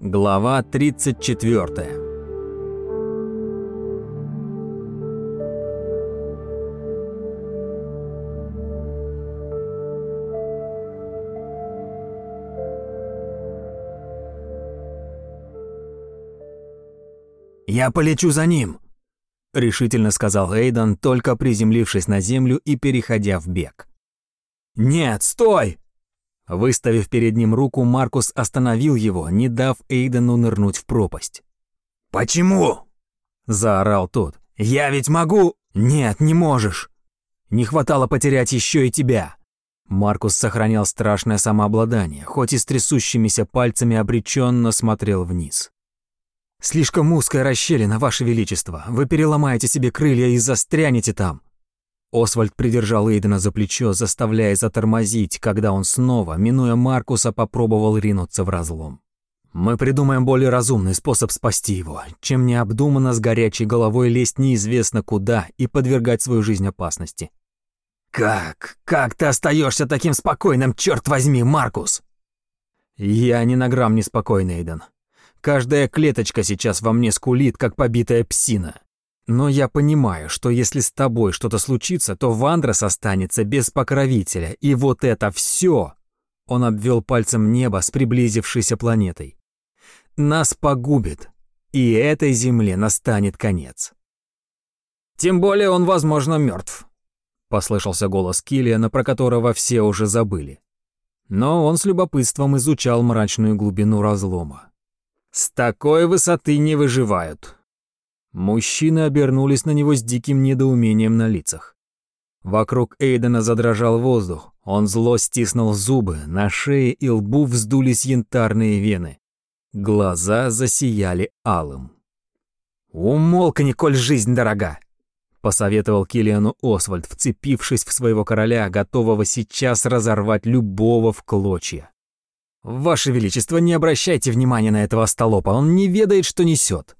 Глава 34. «Я полечу за ним», — решительно сказал Эйден, только приземлившись на землю и переходя в бег. «Нет, стой!» Выставив перед ним руку, Маркус остановил его, не дав Эйдену нырнуть в пропасть. «Почему?» – заорал тот. «Я ведь могу...» «Нет, не можешь. Не хватало потерять еще и тебя». Маркус сохранял страшное самообладание, хоть и с трясущимися пальцами обреченно смотрел вниз. «Слишком узкая расщелина, Ваше Величество. Вы переломаете себе крылья и застрянете там». Освальд придержал Эйдена за плечо, заставляя затормозить, когда он снова, минуя Маркуса, попробовал ринуться в разлом. «Мы придумаем более разумный способ спасти его, чем необдуманно с горячей головой лезть неизвестно куда и подвергать свою жизнь опасности». «Как? Как ты остаешься таким спокойным, черт возьми, Маркус?» «Я ни на грамм не спокойный, Эйден. Каждая клеточка сейчас во мне скулит, как побитая псина. Но я понимаю, что если с тобой что-то случится, то Вандрос останется без покровителя, и вот это все. Он обвел пальцем небо с приблизившейся планетой. Нас погубит, и этой земле настанет конец. Тем более он, возможно, мертв. Послышался голос Киллиана, про которого все уже забыли. Но он с любопытством изучал мрачную глубину разлома. С такой высоты не выживают. Мужчины обернулись на него с диким недоумением на лицах. Вокруг Эйдена задрожал воздух. Он зло стиснул зубы, на шее и лбу вздулись янтарные вены. Глаза засияли алым. «Умолкни, коль жизнь дорога!» — посоветовал Киллиану Освальд, вцепившись в своего короля, готового сейчас разорвать любого в клочья. «Ваше Величество, не обращайте внимания на этого остолопа, он не ведает, что несет.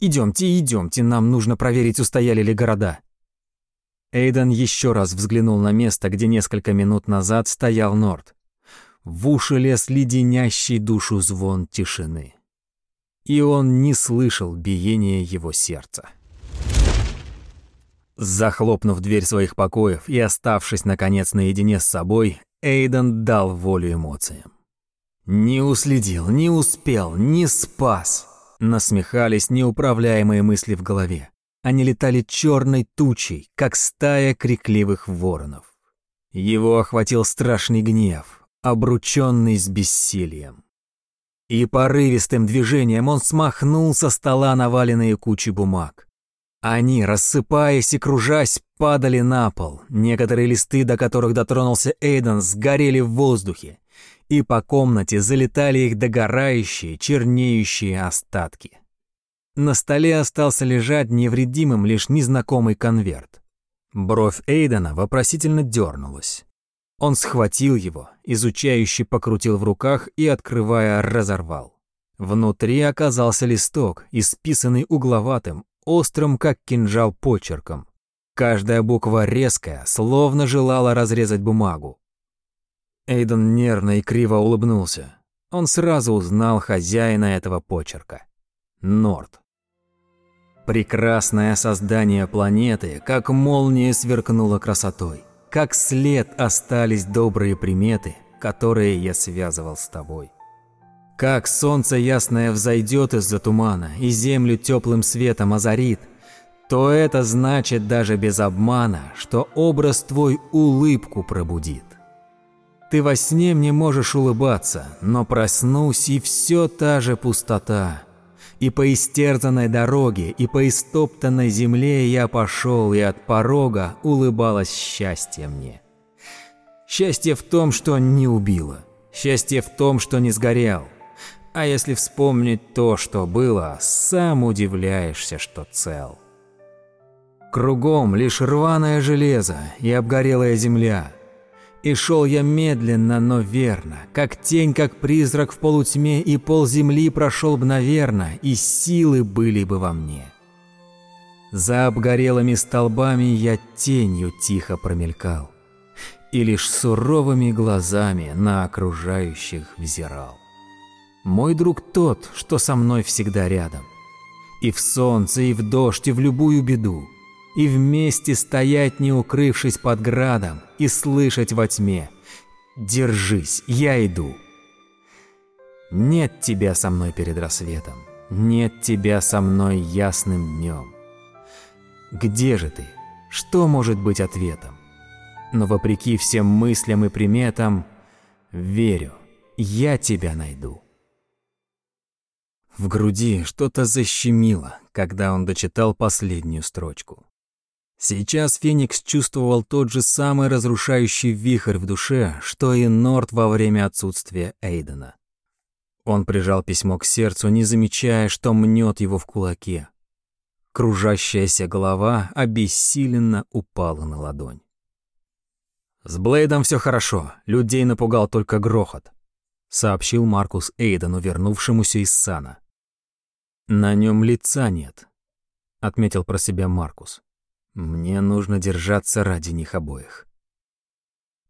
Идемте, идемте, нам нужно проверить, устояли ли города». Эйден еще раз взглянул на место, где несколько минут назад стоял Норд. В уши лез леденящий душу звон тишины. И он не слышал биения его сердца. Захлопнув дверь своих покоев и оставшись, наконец, наедине с собой, Эйден дал волю эмоциям. Не уследил, не успел, не спас. Насмехались неуправляемые мысли в голове. Они летали черной тучей, как стая крикливых воронов. Его охватил страшный гнев, обрученный с бессилием. И порывистым движением он смахнул со стола наваленные кучи бумаг. Они, рассыпаясь и кружась, падали на пол. Некоторые листы, до которых дотронулся Эйден, сгорели в воздухе и по комнате залетали их догорающие, чернеющие остатки. На столе остался лежать невредимым лишь незнакомый конверт. Бровь Эйдена вопросительно дернулась. Он схватил его, изучающе покрутил в руках и, открывая, разорвал. Внутри оказался листок, исписанный угловатым, острым, как кинжал, почерком. Каждая буква резкая, словно желала разрезать бумагу. Эйден нервно и криво улыбнулся. Он сразу узнал хозяина этого почерка. Норд. Прекрасное создание планеты, как молния сверкнуло красотой. Как след остались добрые приметы, которые я связывал с тобой. Как солнце ясное взойдет из-за тумана и землю теплым светом озарит, то это значит даже без обмана, что образ твой улыбку пробудит. Ты во сне мне можешь улыбаться, но проснусь, и все та же пустота. И по истерзанной дороге, и по истоптанной земле я пошел, и от порога улыбалось счастье мне. Счастье в том, что не убило. Счастье в том, что не сгорел. А если вспомнить то, что было, сам удивляешься, что цел. Кругом лишь рваное железо и обгорелая земля – и шел я медленно, но верно, как тень, как призрак в полутьме, и пол земли прошел бы, наверно, и силы были бы во мне. За обгорелыми столбами я тенью тихо промелькал, и лишь суровыми глазами на окружающих взирал. Мой друг тот, что со мной всегда рядом. И в солнце, и в дождь, и в любую беду. И вместе стоять, не укрывшись под градом, и слышать во тьме. Держись, я иду. Нет тебя со мной перед рассветом, нет тебя со мной ясным днем. Где же ты? Что может быть ответом? Но вопреки всем мыслям и приметам, верю, я тебя найду. В груди что-то защемило, когда он дочитал последнюю строчку. Сейчас Феникс чувствовал тот же самый разрушающий вихрь в душе, что и Норт во время отсутствия Эйдена. Он прижал письмо к сердцу, не замечая, что мнет его в кулаке. Кружащаяся голова обессиленно упала на ладонь. «С Блейдом все хорошо, людей напугал только грохот», — сообщил Маркус Эйдену, вернувшемуся из сана. «На нем лица нет», — отметил про себя Маркус. «Мне нужно держаться ради них обоих».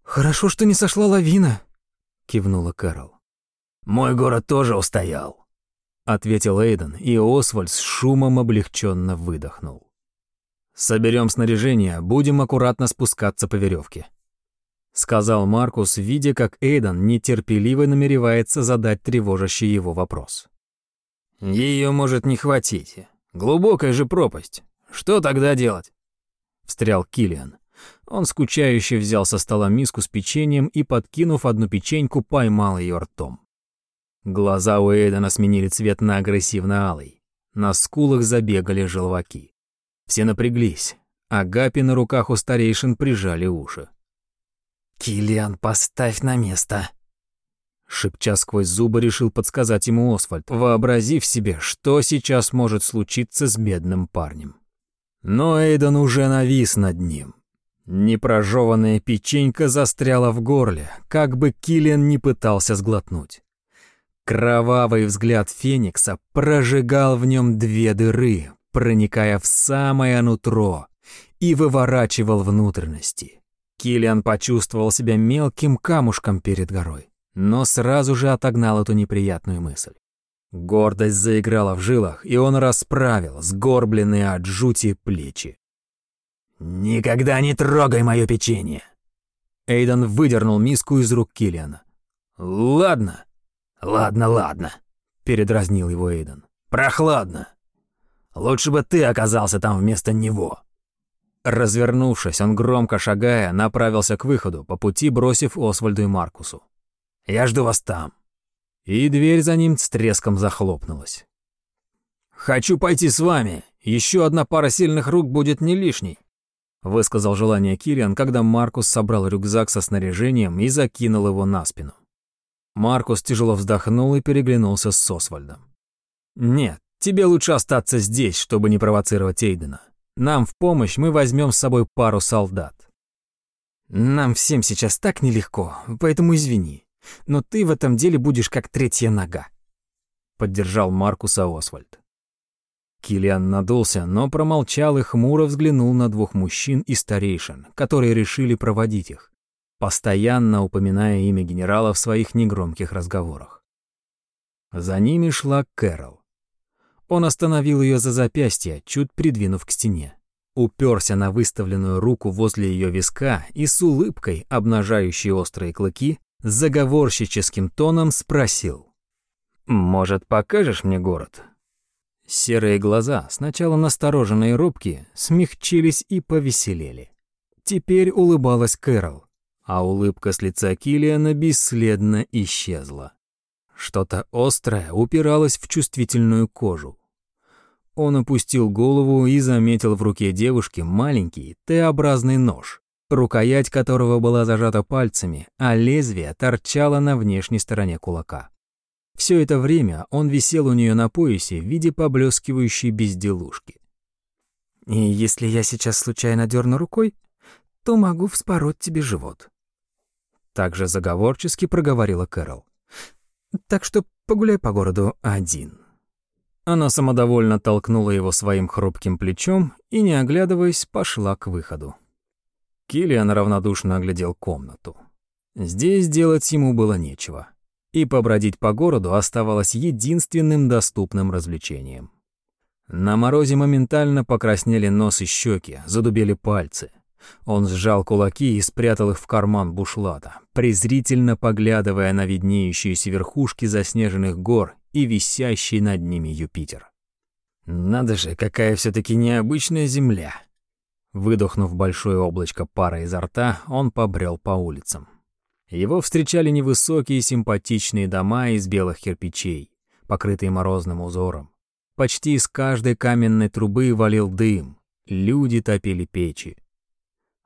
«Хорошо, что не сошла лавина», — кивнула Кэрол. Мой город тоже устоял», — ответил Эйден, и Освальд с шумом облегченно выдохнул. «Соберем снаряжение, будем аккуратно спускаться по веревке», — сказал Маркус, видя, как Эйден нетерпеливо намеревается задать тревожащий его вопрос. Ее может не хватить. Глубокая же пропасть. Что тогда делать?» — встрял Килиан. Он скучающе взял со стола миску с печеньем и, подкинув одну печеньку, поймал ее ртом. Глаза у Эйдена сменили цвет на агрессивно-алый. На скулах забегали желваки. Все напряглись, а гапи на руках у старейшин прижали уши. «Киллиан, поставь на место!» Шепча сквозь зубы, решил подсказать ему Освальд, вообразив себе, что сейчас может случиться с бедным парнем. Но Эйден уже навис над ним. Непрожеванная печенька застряла в горле, как бы Киллиан не пытался сглотнуть. Кровавый взгляд Феникса прожигал в нем две дыры, проникая в самое нутро, и выворачивал внутренности. Килиан почувствовал себя мелким камушком перед горой, но сразу же отогнал эту неприятную мысль. Гордость заиграла в жилах, и он расправил сгорбленные от жути плечи. «Никогда не трогай мое печенье!» Эйден выдернул миску из рук Килиана. «Ладно, «Ладно, ладно», — передразнил его Эйден. «Прохладно. Лучше бы ты оказался там вместо него». Развернувшись, он громко шагая, направился к выходу, по пути бросив Освальду и Маркусу. «Я жду вас там». И дверь за ним с треском захлопнулась. «Хочу пойти с вами. Еще одна пара сильных рук будет не лишней», — высказал желание Кириан, когда Маркус собрал рюкзак со снаряжением и закинул его на спину. Маркус тяжело вздохнул и переглянулся с Освальдом. «Нет, тебе лучше остаться здесь, чтобы не провоцировать Эйдена. Нам в помощь мы возьмем с собой пару солдат». «Нам всем сейчас так нелегко, поэтому извини. Но ты в этом деле будешь как третья нога», — поддержал Маркуса Освальд. Килиан надулся, но промолчал и хмуро взглянул на двух мужчин и старейшин, которые решили проводить их постоянно упоминая имя генерала в своих негромких разговорах. За ними шла Кэрол. Он остановил ее за запястье, чуть придвинув к стене. Уперся на выставленную руку возле ее виска и с улыбкой, обнажающей острые клыки, заговорщическим тоном спросил. «Может, покажешь мне город?» Серые глаза, сначала настороженные и робкие, смягчились и повеселели. Теперь улыбалась Кэрол, а улыбка с лица Килиана бесследно исчезла. Что-то острое упиралось в чувствительную кожу. Он опустил голову и заметил в руке девушки маленький Т-образный нож, рукоять которого была зажата пальцами, а лезвие торчало на внешней стороне кулака. Все это время он висел у нее на поясе в виде поблескивающей безделушки. «И если я сейчас случайно дерну рукой, то могу вспороть тебе живот», также заговорчески проговорила Кэрол. «Так что погуляй по городу один». Она самодовольно толкнула его своим хрупким плечом и, не оглядываясь, пошла к выходу. Киллиан равнодушно оглядел комнату. Здесь делать ему было нечего. и побродить по городу оставалось единственным доступным развлечением. На морозе моментально покраснели нос и щеки, задубели пальцы. Он сжал кулаки и спрятал их в карман бушлата, презрительно поглядывая на виднеющиеся верхушки заснеженных гор и висящий над ними Юпитер. «Надо же, какая все таки необычная земля!» Выдохнув большое облачко пара изо рта, он побрел по улицам. Его встречали невысокие симпатичные дома из белых кирпичей, покрытые морозным узором. Почти из каждой каменной трубы валил дым, люди топили печи.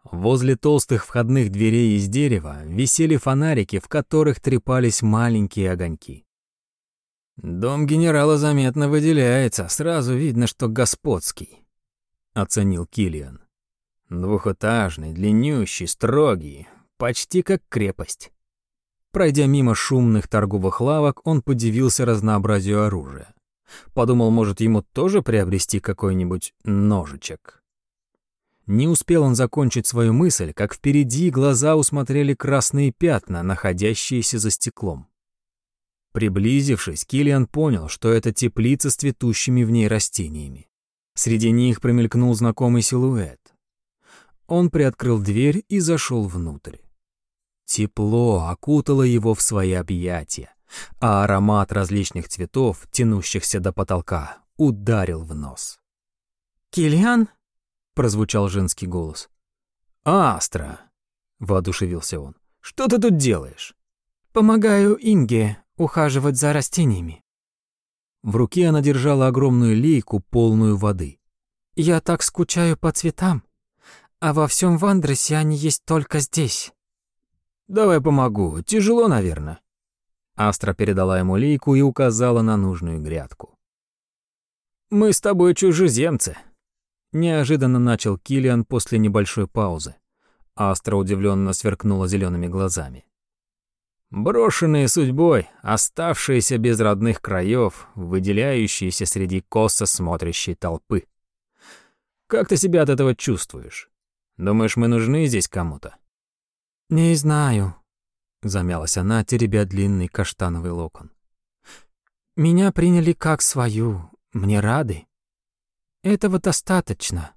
Возле толстых входных дверей из дерева висели фонарики, в которых трепались маленькие огоньки. «Дом генерала заметно выделяется, сразу видно, что господский», — оценил Килиан. «Двухэтажный, длиннющий, строгий, почти как крепость». Пройдя мимо шумных торговых лавок, он подивился разнообразию оружия. Подумал, может, ему тоже приобрести какой-нибудь ножичек. Не успел он закончить свою мысль, как впереди глаза усмотрели красные пятна, находящиеся за стеклом. Приблизившись, Килиан понял, что это теплица с цветущими в ней растениями. Среди них промелькнул знакомый силуэт. Он приоткрыл дверь и зашел внутрь. Тепло окутало его в свои объятия, а аромат различных цветов, тянущихся до потолка, ударил в нос. «Киллиан?» прозвучал женский голос. «Астра!» — воодушевился он. «Что ты тут делаешь?» «Помогаю Инге ухаживать за растениями». В руке она держала огромную лейку, полную воды. «Я так скучаю по цветам, а во всем Вандресе они есть только здесь». «Давай помогу, тяжело, наверное». Астра передала ему лейку и указала на нужную грядку. «Мы с тобой чужеземцы», Неожиданно начал Килиан после небольшой паузы. Астра удивленно сверкнула зелеными глазами. Брошенные судьбой, оставшиеся без родных краев, выделяющиеся среди косо смотрящей толпы. Как ты себя от этого чувствуешь? Думаешь, мы нужны здесь кому-то? Не знаю, замялась она, теребя длинный каштановый локон. Меня приняли как свою, мне рады. Этого достаточно.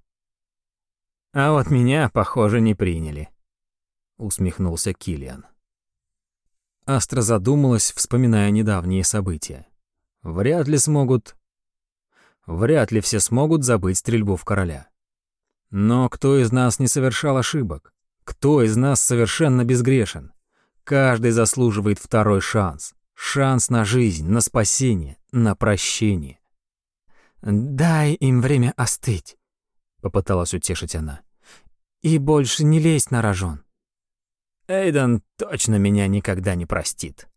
А вот меня, похоже, не приняли, усмехнулся Килиан. Астра задумалась, вспоминая недавние события. Вряд ли смогут Вряд ли все смогут забыть стрельбу в короля. Но кто из нас не совершал ошибок? Кто из нас совершенно безгрешен? Каждый заслуживает второй шанс. Шанс на жизнь, на спасение, на прощение. «Дай им время остыть», — попыталась утешить она. «И больше не лезь на рожон». Эйден точно меня никогда не простит.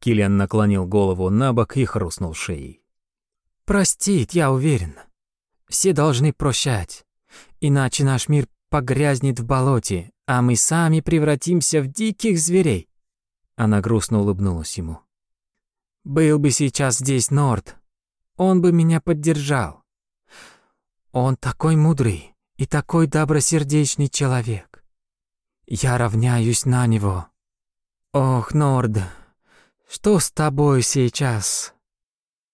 Киллиан наклонил голову на бок и хрустнул шеей. «Простит, я уверен. Все должны прощать, иначе наш мир погрязнет в болоте, а мы сами превратимся в диких зверей». Она грустно улыбнулась ему. «Был бы сейчас здесь Норд, он бы меня поддержал. Он такой мудрый и такой добросердечный человек. Я равняюсь на него. Ох, Норд, что с тобой сейчас?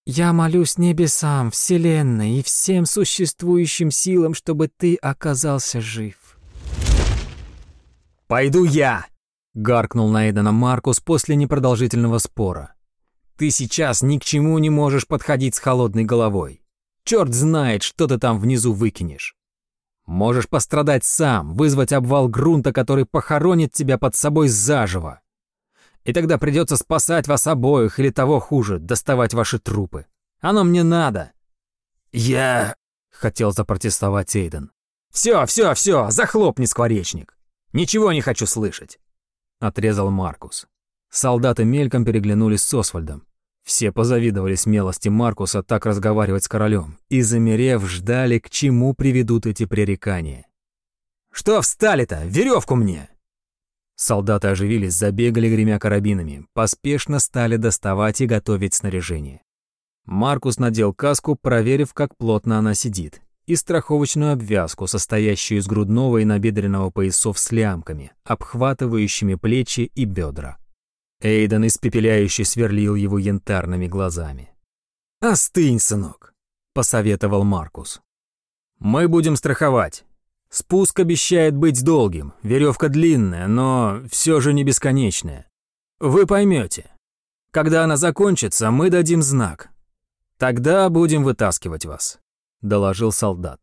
Я молюсь небесам, вселенной и всем существующим силам, чтобы ты оказался жив. «Пойду я!» — гаркнул на Эйдена Маркус после непродолжительного спора. Ты сейчас ни к чему не можешь подходить с холодной головой. Черт знает, что ты там внизу выкинешь. Можешь пострадать сам, вызвать обвал грунта, который похоронит тебя под собой заживо. И тогда придется спасать вас обоих или того хуже, доставать ваши трупы. Оно мне надо. Я... Хотел запротестовать Эйден. Все, все, все, захлопни, скворечник. Ничего не хочу слышать. Отрезал Маркус. Солдаты мельком переглянулись с Освальдом. Все позавидовали смелости Маркуса так разговаривать с королем и, замерев, ждали, к чему приведут эти пререкания. «Что встали-то? Веревку мне!» Солдаты оживились, забегали, гремя карабинами, поспешно стали доставать и готовить снаряжение. Маркус надел каску, проверив, как плотно она сидит, и страховочную обвязку, состоящую из грудного и набедренного поясов с лямками, обхватывающими плечи и бедра. Эйден испепеляюще сверлил его янтарными глазами. «Остынь, сынок», — посоветовал Маркус. «Мы будем страховать. Спуск обещает быть долгим, веревка длинная, но все же не бесконечная. Вы поймете. Когда она закончится, мы дадим знак. Тогда будем вытаскивать вас», — доложил солдат.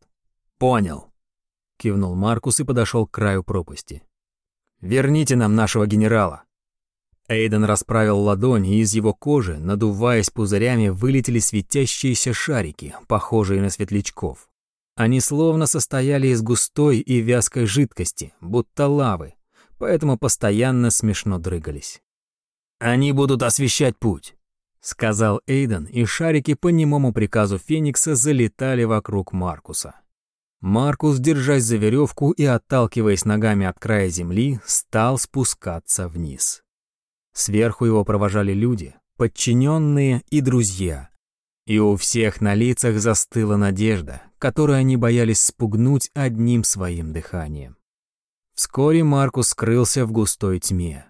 «Понял», — кивнул Маркус и подошел к краю пропасти. «Верните нам нашего генерала». Эйден расправил ладонь, и из его кожи, надуваясь пузырями, вылетели светящиеся шарики, похожие на светлячков. Они словно состояли из густой и вязкой жидкости, будто лавы, поэтому постоянно смешно дрыгались. «Они будут освещать путь», — сказал Эйден, и шарики по немому приказу Феникса залетали вокруг Маркуса. Маркус, держась за веревку и отталкиваясь ногами от края земли, стал спускаться вниз. Сверху его провожали люди, подчиненные и друзья. И у всех на лицах застыла надежда, которую они боялись спугнуть одним своим дыханием. Вскоре Маркус скрылся в густой тьме.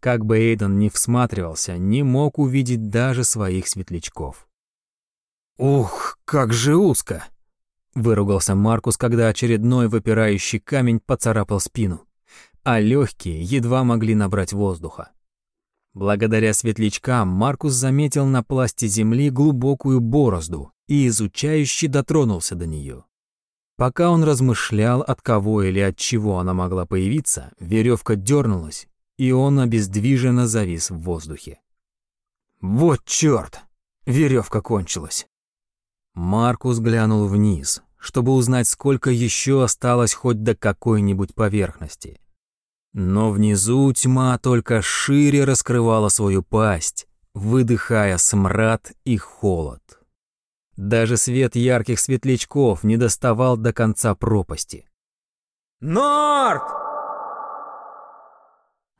Как бы Эйден ни всматривался, не мог увидеть даже своих светлячков. «Ух, как же узко!» — выругался Маркус, когда очередной выпирающий камень поцарапал спину, а легкие едва могли набрать воздуха. Благодаря светлячкам Маркус заметил на пласте земли глубокую борозду и изучающе дотронулся до нее. Пока он размышлял, от кого или от чего она могла появиться, веревка дернулась, и он обездвиженно завис в воздухе. «Вот черт! Веревка кончилась!» Маркус глянул вниз, чтобы узнать, сколько еще осталось хоть до какой-нибудь поверхности. Но внизу тьма только шире раскрывала свою пасть, выдыхая смрад и холод. Даже свет ярких светлячков не доставал до конца пропасти. «Норд!»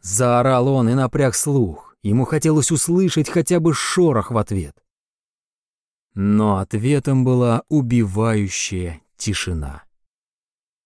Заорал он и напряг слух. Ему хотелось услышать хотя бы шорох в ответ. Но ответом была убивающая тишина.